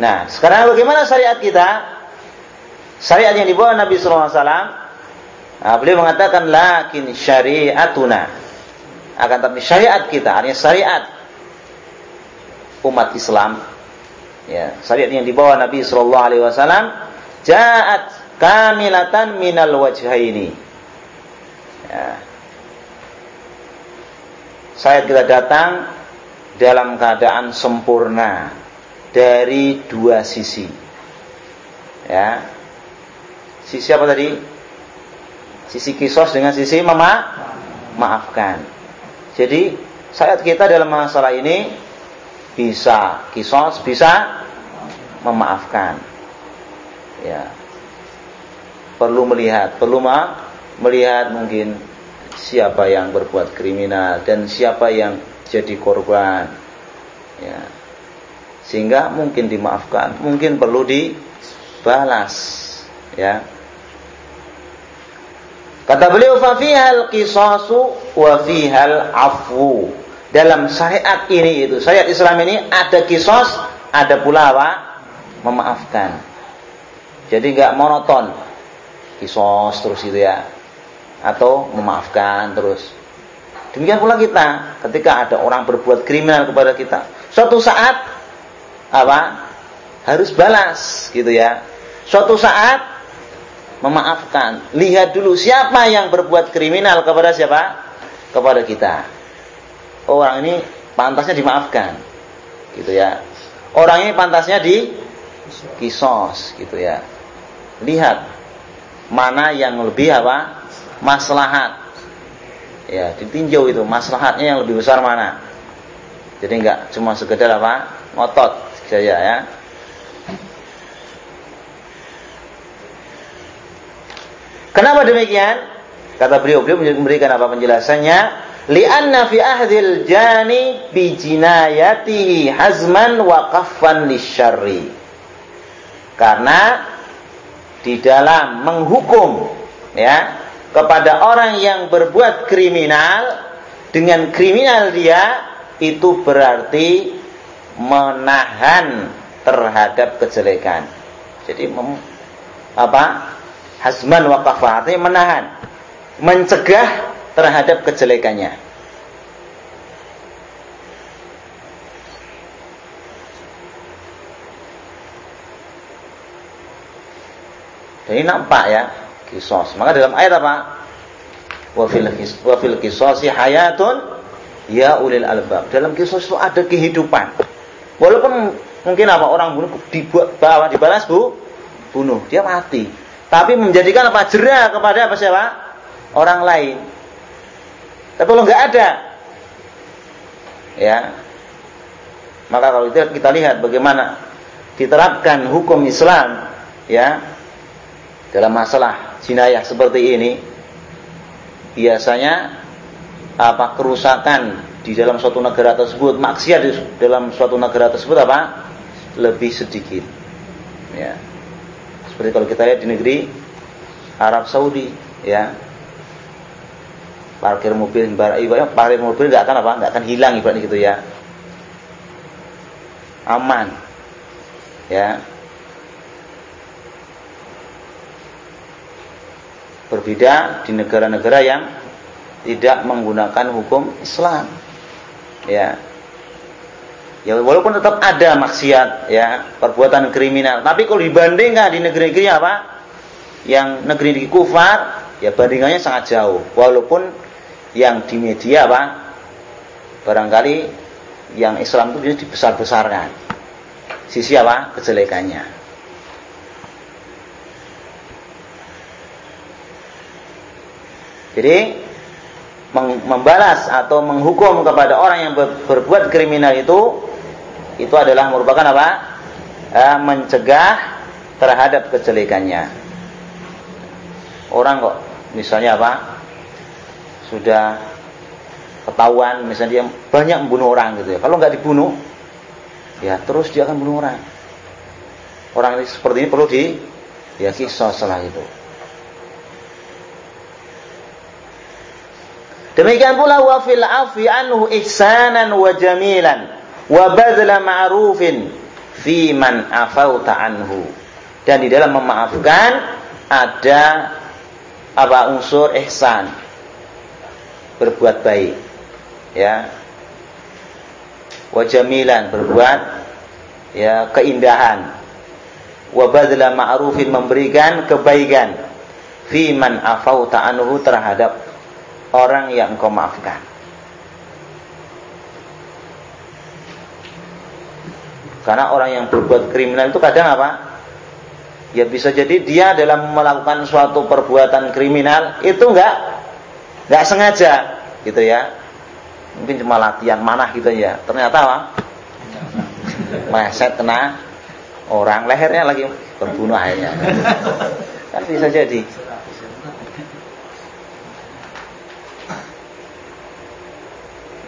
Nah, sekarang bagaimana syariat kita? Syariat yang dibawa Nabi SAW. Nah, beliau mengatakan, lakin syariatuna. Akan tapi syariat kita, artinya syariat umat Islam ya syariat yang dibawa Nabi sallallahu alaihi wasallam jaat kamilatan minal wajhaini. Ya. Syariat kita datang dalam keadaan sempurna dari dua sisi. Ya. Sisi apa tadi? Sisi kisos dengan sisi mema maafkan jadi syariat kita dalam masalah ini bisa kisos, bisa memaafkan. Ya. Perlu melihat, perlu ma melihat mungkin siapa yang berbuat kriminal dan siapa yang jadi korban. Ya. Sehingga mungkin dimaafkan, mungkin perlu dibalas, ya. Kata beliau fa fihal qisasu wa fihal afwu. Dalam syariat ini itu syariat Islam ini ada kisos ada pula apa? Memaafkan. Jadi nggak monoton. Kisos terus itu ya. Atau memaafkan terus. Demikian pula kita ketika ada orang berbuat kriminal kepada kita suatu saat apa? Harus balas gitu ya. Suatu saat memaafkan. Lihat dulu siapa yang berbuat kriminal kepada siapa? Kepada kita. Orang ini pantasnya dimaafkan. Gitu ya. Orang ini pantasnya di kisos gitu ya. Lihat mana yang lebih apa? Maslahat. Ya ditinjau itu. Maslahatnya yang lebih besar mana? Jadi enggak cuma sekedar apa? Ngotot saja ya kenapa demikian kata beliau beliau memberikan apa penjelasannya li'anna fi ahdil jani bi jinayatihi hazman wa lisyarri karena di dalam menghukum ya kepada orang yang berbuat kriminal dengan kriminal dia itu berarti menahan terhadap kejelekan. Jadi mem, apa? Hazman wa artinya menahan, mencegah terhadap kejelekannya. Jadi nampak ya kisos. Maka dalam ayat apa? Wa fil wa hayatun ya ulil albab. Dalam kisos itu ada kehidupan. Walaupun mungkin apa orang bunuh dibuat bawa dibalas bu bunuh dia mati tapi menjadikan apa jerah kepada apa siapa orang lain tapi kalau nggak ada ya maka kalau itu kita lihat bagaimana diterapkan hukum Islam ya dalam masalah jinayah seperti ini biasanya apa kerusakan di dalam suatu negara tersebut maksiat di dalam suatu negara tersebut apa lebih sedikit. Ya. Seperti kalau kita lihat di negeri Arab Saudi, ya. Parkir mobil ibaratnya parkir mobil nggak akan apa? nggak akan hilang ibaratnya gitu ya. Aman. Ya. Berbeda di negara-negara yang tidak menggunakan hukum Islam. Ya, Ya walaupun tetap ada maksiat ya, perbuatan kriminal, tapi kalau dibandingkan di negeri-negeri apa? Yang negeri-negeri kufar, ya bandingannya sangat jauh. Walaupun yang di media apa? Barangkali yang Islam itu bisa dibesar-besarkan. Sisi apa? Kejelekannya. Jadi membalas atau menghukum kepada orang yang berbuat kriminal itu itu adalah merupakan apa? E, mencegah terhadap kejelekannya. Orang kok misalnya apa? Sudah ketahuan misalnya dia banyak membunuh orang gitu ya. Kalau nggak dibunuh, ya terus dia akan bunuh orang. Orang seperti ini perlu di ya kisah setelah itu. Demikian pula wa fil afi anhu ihsanan wa jamilan wa badla ma'rufin fi man afauta anhu. Dan di dalam memaafkan ada apa unsur ihsan. Berbuat baik. Ya. Wa jamilan berbuat ya keindahan. Wa badla ma'rufin memberikan kebaikan fi man afauta anhu terhadap orang yang engkau maafkan. Karena orang yang berbuat kriminal itu kadang apa? Ya bisa jadi dia dalam melakukan suatu perbuatan kriminal itu enggak enggak sengaja gitu ya. Mungkin cuma latihan mana gitu ya. Ternyata apa? Meset kena orang lehernya lagi terbunuh akhirnya. Kan bisa jadi.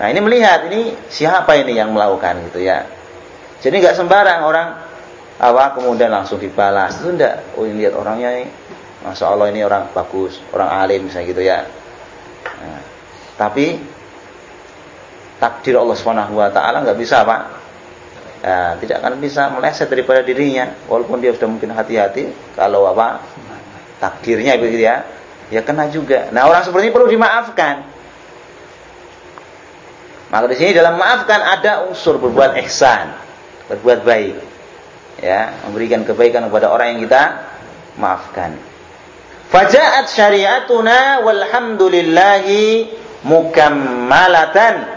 Nah ini melihat ini siapa ini yang melakukan gitu ya. Jadi nggak sembarang orang apa kemudian langsung dibalas itu enggak. Oh ini lihat orangnya ini, masya Allah ini orang bagus, orang alim misalnya gitu ya. Nah, tapi takdir Allah Subhanahu Wa Taala nggak bisa pak, ya, tidak akan bisa meleset daripada dirinya, walaupun dia sudah mungkin hati-hati kalau apa takdirnya begitu ya, ya kena juga. Nah orang seperti ini perlu dimaafkan. Maka di sini dalam maafkan ada unsur berbuat ihsan berbuat baik. Ya memberikan kebaikan kepada orang yang kita maafkan. Fajaat syariatuna walhamdulillahi mukammalatan.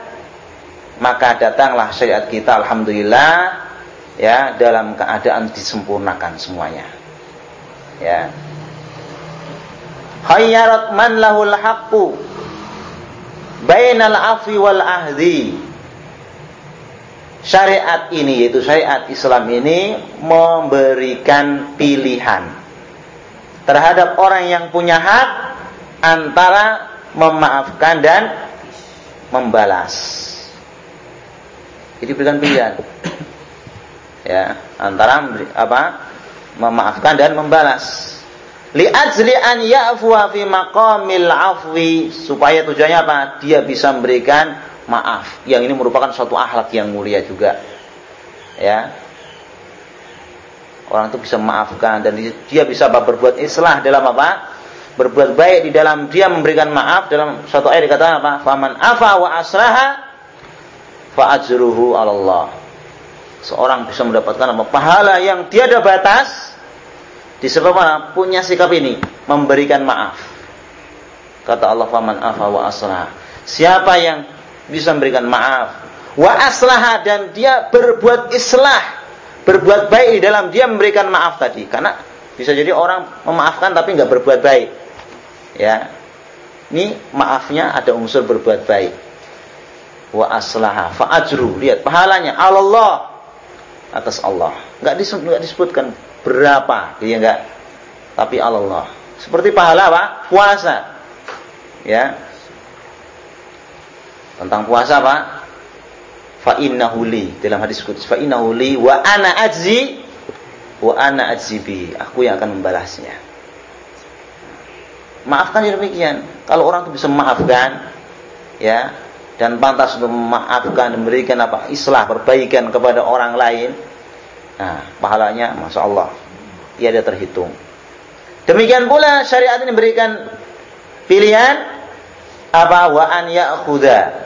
Maka datanglah syariat kita alhamdulillah ya dalam keadaan disempurnakan semuanya. Ya. Khayyarat man lahul haqqu bainal afwi wal ahdi syariat ini yaitu syariat Islam ini memberikan pilihan terhadap orang yang punya hak antara memaafkan dan membalas. Jadi berikan pilihan. Ya, antara apa? memaafkan dan membalas. Li'ajli an ya'fuwa fi maqamil afwi supaya tujuannya apa? Dia bisa memberikan maaf. Yang ini merupakan suatu akhlak yang mulia juga. Ya. Orang itu bisa memaafkan dan dia bisa berbuat islah dalam apa? berbuat baik di dalam dia memberikan maaf dalam suatu ayat dikatakan apa? Faman afa wa aslaha fa ajruhu Allah. Seorang bisa mendapatkan apa? Pahala yang tiada batas disebabkan? Punya sikap ini, memberikan maaf. Kata Allah faman afa wa aslaha. Siapa yang bisa memberikan maaf. Wa aslaha dan dia berbuat islah, berbuat baik di dalam dia memberikan maaf tadi. Karena bisa jadi orang memaafkan tapi nggak berbuat baik. Ya. Ini maafnya ada unsur berbuat baik. Wa aslaha fa ajru. Lihat pahalanya. Allah atas Allah. Nggak disebut nggak disebutkan berapa. Dia enggak tapi Allah seperti pahala apa? Puasa. Ya tentang puasa apa fa innahu li dalam hadis qudsi. Fa innahu li wa ana ajzi wa ana ajzi bi. Aku yang akan membalasnya. Maafkan demikian. Kalau orang itu bisa memaafkan, ya, dan pantas untuk memaafkan dan memberikan apa? Islah perbaikan kepada orang lain, nah pahalanya, masya Allah, ia ada terhitung. Demikian pula syariat ini memberikan pilihan apa? Wa an ya'khudha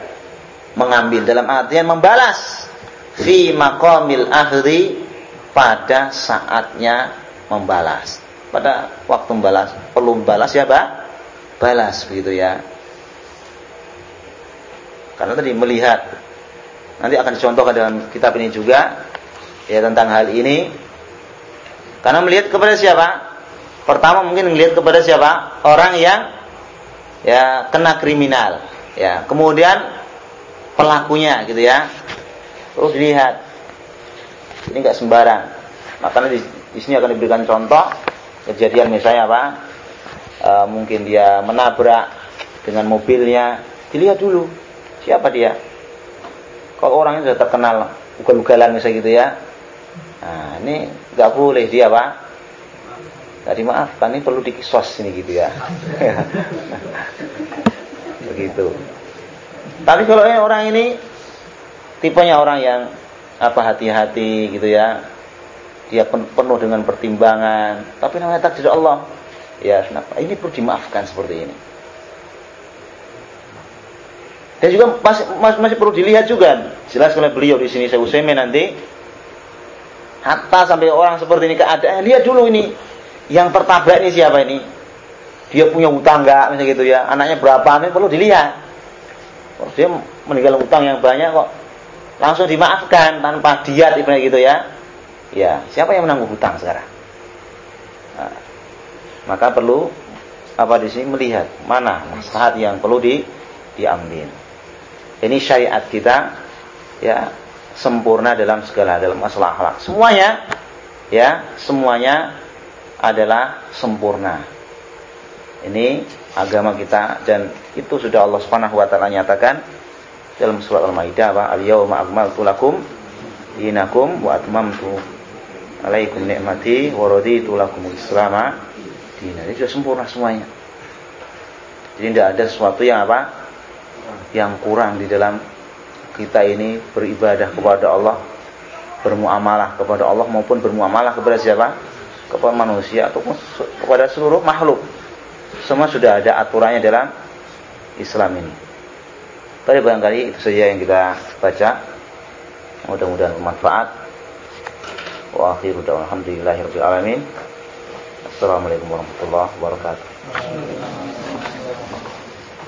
mengambil dalam artian membalas fi maqamil akhri pada saatnya membalas. Pada waktu membalas perlu membalas ya Pak? Balas begitu ya. Karena tadi melihat nanti akan dicontohkan dalam kitab ini juga ya tentang hal ini. Karena melihat kepada siapa? Pertama mungkin melihat kepada siapa? Orang yang ya kena kriminal ya. Kemudian pelakunya gitu ya. Terus dilihat. Ini enggak sembarang. Makanya di, di sini akan diberikan contoh kejadian misalnya apa. E, mungkin dia menabrak dengan mobilnya. Dilihat dulu siapa dia? Kalau orangnya sudah terkenal? Ugal-ugalan misalnya gitu ya. Nah ini nggak boleh dia pak. Nggak dimaafkan ini perlu dikisos ini gitu ya. Begitu tapi kalau ini orang ini tipenya orang yang apa hati-hati gitu ya dia penuh dengan pertimbangan, tapi namanya takdir Allah. Ya, kenapa? Ini perlu dimaafkan seperti ini. Dan juga masih, masih perlu dilihat juga. Jelas oleh beliau di sini saya usai nanti. Hatta sampai orang seperti ini keadaan, lihat dulu ini yang tertabrak ini siapa ini? Dia punya utang enggak misalnya gitu ya. Anaknya berapa ini perlu dilihat. Kalau dia meninggal utang yang banyak kok langsung dimaafkan tanpa diat ibaratnya gitu ya Ya, siapa yang menanggung hutang sekarang? Nah, maka perlu apa di sini melihat mana maslahat yang perlu di diambil. Ini syariat kita ya sempurna dalam segala dalam masalah akhlak. Semuanya ya, semuanya adalah sempurna. Ini agama kita dan itu sudah Allah Subhanahu wa taala nyatakan dalam surat Al-Maidah apa al-yauma akmaltu lakum dinakum wa atmamtu alaikum nikmati wa raditu lakum islama dina. Ini sudah sempurna semuanya. Jadi tidak ada sesuatu yang apa? Yang kurang di dalam kita ini beribadah kepada Allah, bermuamalah kepada Allah maupun bermuamalah kepada siapa? Kepada manusia ataupun kepada seluruh makhluk. Semua sudah ada aturannya dalam Islam ini. Tapi barangkali itu saja yang kita baca. Mudah-mudahan bermanfaat wa akhiru rabbil alamin assalamualaikum warahmatullahi wabarakatuh